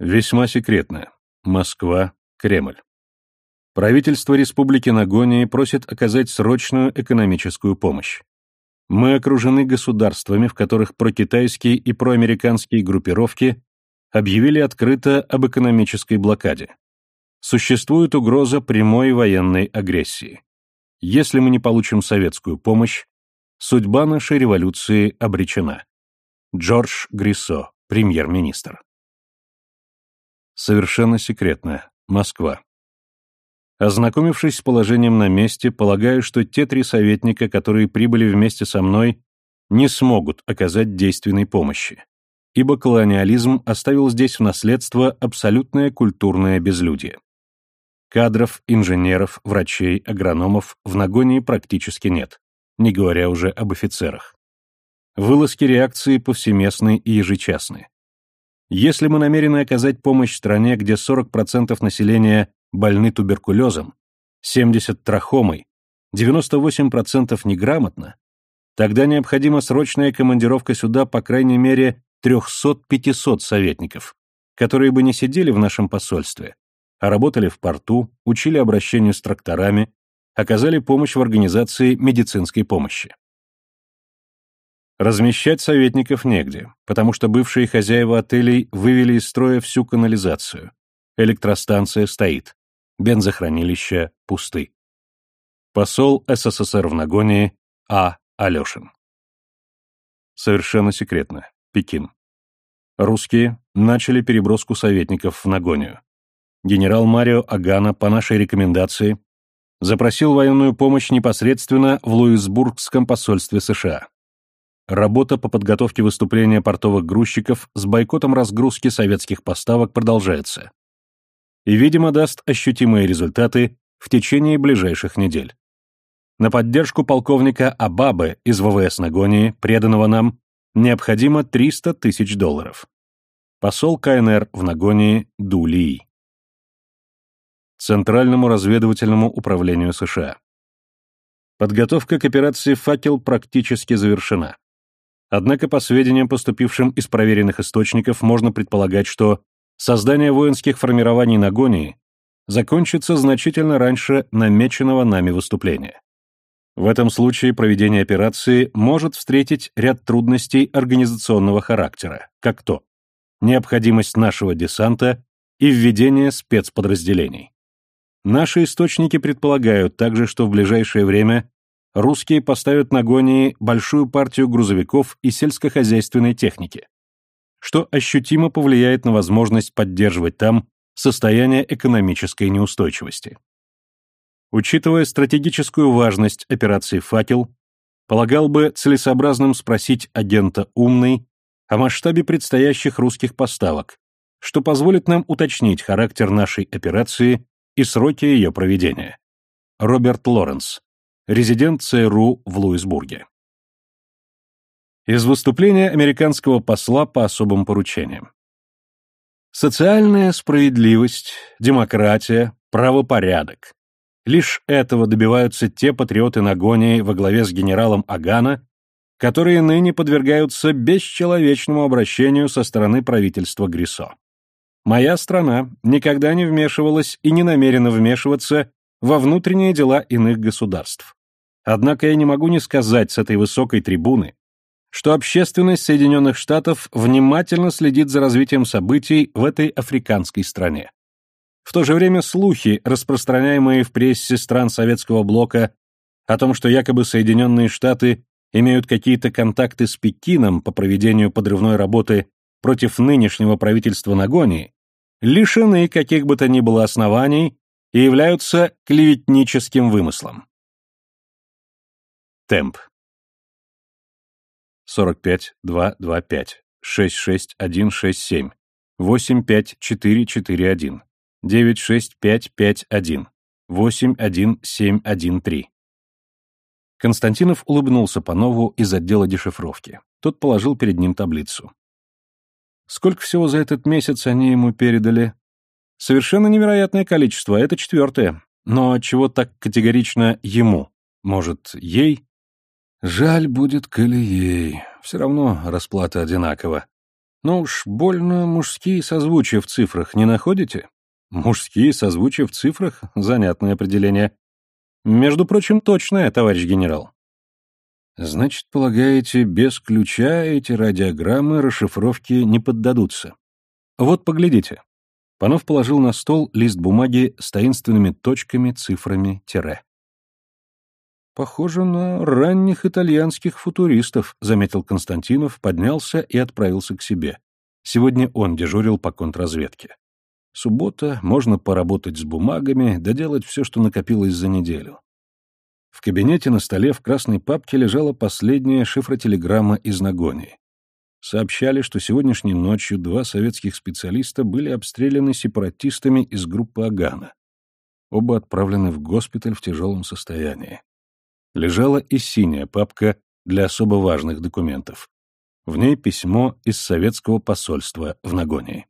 Весьма секретно. Москва, Кремль. Правительство Республики Нагонии просит оказать срочную экономическую помощь. Мы окружены государствами, в которых прокитайские и проамериканские группировки объявили открыто об экономической блокаде. Существует угроза прямой военной агрессии. Если мы не получим советскую помощь, судьба нашей революции обречена. Джордж Гриссо, премьер-министр. Совершенно секретно. Москва. Ознакомившись с положением на месте, полагаю, что те три советника, которые прибыли вместе со мной, не смогут оказать действенной помощи, ибо колониализм оставил здесь в наследство абсолютное культурное безлюдие. Кадров, инженеров, врачей, агрономов в Нагонии практически нет, не говоря уже об офицерах. Вылазки реакции повсеместны и ежечасны. Если мы намерены оказать помощь стране, где 40% населения больны туберкулезом, 70 трахомой, 98% неграмотно, тогда необходима срочная командировка сюда по крайней мере 300-500 советников, которые бы не сидели в нашем посольстве, а работали в порту, учили обращению с тракторами, оказали помощь в организации медицинской помощи. Размещать советников негде, потому что бывшие хозяева отелей вывели из строя всю канализацию. Электростанция стоит. Бензохранилища пусты. Посол СССР в Нагонии А. Алешин. Совершенно секретно. Пекин. Русские начали переброску советников в Нагонию. Генерал Марио Агана по нашей рекомендации запросил военную помощь непосредственно в Луисбургском посольстве США. Работа по подготовке выступления портовых грузчиков с бойкотом разгрузки советских поставок продолжается и, видимо, даст ощутимые результаты в течение ближайших недель. На поддержку полковника Абабы из ВВС Нагонии, преданного нам, необходимо 300 тысяч долларов. Посол КНР в Нагонии Ду Ли. Центральному разведывательному управлению США. Подготовка к операции «Факел» практически завершена. Однако, по сведениям, поступившим из проверенных источников, можно предполагать, что создание воинских формирований на Гонии закончится значительно раньше намеченного нами выступления. В этом случае проведение операции может встретить ряд трудностей организационного характера, как то необходимость нашего десанта и введение спецподразделений. Наши источники предполагают также, что в ближайшее время русские поставят на Гонии большую партию грузовиков и сельскохозяйственной техники, что ощутимо повлияет на возможность поддерживать там состояние экономической неустойчивости. Учитывая стратегическую важность операции «Факел», полагал бы целесообразным спросить агента «Умный» о масштабе предстоящих русских поставок, что позволит нам уточнить характер нашей операции и сроки ее проведения. Роберт Лоренс, резидент ЦРУ в Луисбурге. Из выступления американского посла по особым поручениям. Социальная справедливость, демократия, правопорядок. Лишь этого добиваются те патриоты Нагонии во главе с генералом Агана, которые ныне подвергаются бесчеловечному обращению со стороны правительства Грисо. Моя страна никогда не вмешивалась и не намерена вмешиваться во внутренние дела иных государств. Однако я не могу не сказать с этой высокой трибуны, что общественность Соединенных Штатов внимательно следит за развитием событий в этой африканской стране. В то же время слухи, распространяемые в прессе стран Советского Блока о том, что якобы Соединенные Штаты имеют какие-то контакты с Пекином по проведению подрывной работы против нынешнего правительства Нагонии, лишены каких бы то ни было оснований и являются клеветническим вымыслом. Темп 45 225 66167 85441 96551 81713 Константинов улыбнулся Панову из отдела дешифровки. Тот положил перед ним таблицу. Сколько всего за этот месяц они ему передали? Совершенно невероятное количество, это четвертое. Но чего так категорично ему? Может, ей? Жаль будет, коли ей. Все равно расплата одинакова. Ну уж больно мужские созвучия в цифрах не находите? Мужские созвучия в цифрах? Занятное определение. Между прочим, точное, товарищ генерал. Значит, полагаете, без ключа эти радиограммы расшифровки не поддадутся? Вот поглядите. Панов положил на стол лист бумаги с таинственными точками, цифрами, тире. «Похоже на ранних итальянских футуристов», — заметил Константинов, поднялся и отправился к себе. Сегодня он дежурил по контрразведке. Суббота, можно поработать с бумагами, доделать все, что накопилось за неделю. В кабинете на столе в красной папке лежала последняя шифротелеграмма из Нагонии. Сообщали, что сегодняшней ночью два советских специалиста были обстреляны сепаратистами из группы Агана. Оба отправлены в госпиталь в тяжелом состоянии лежала и синяя папка для особо важных документов. В ней письмо из советского посольства в Нагонии.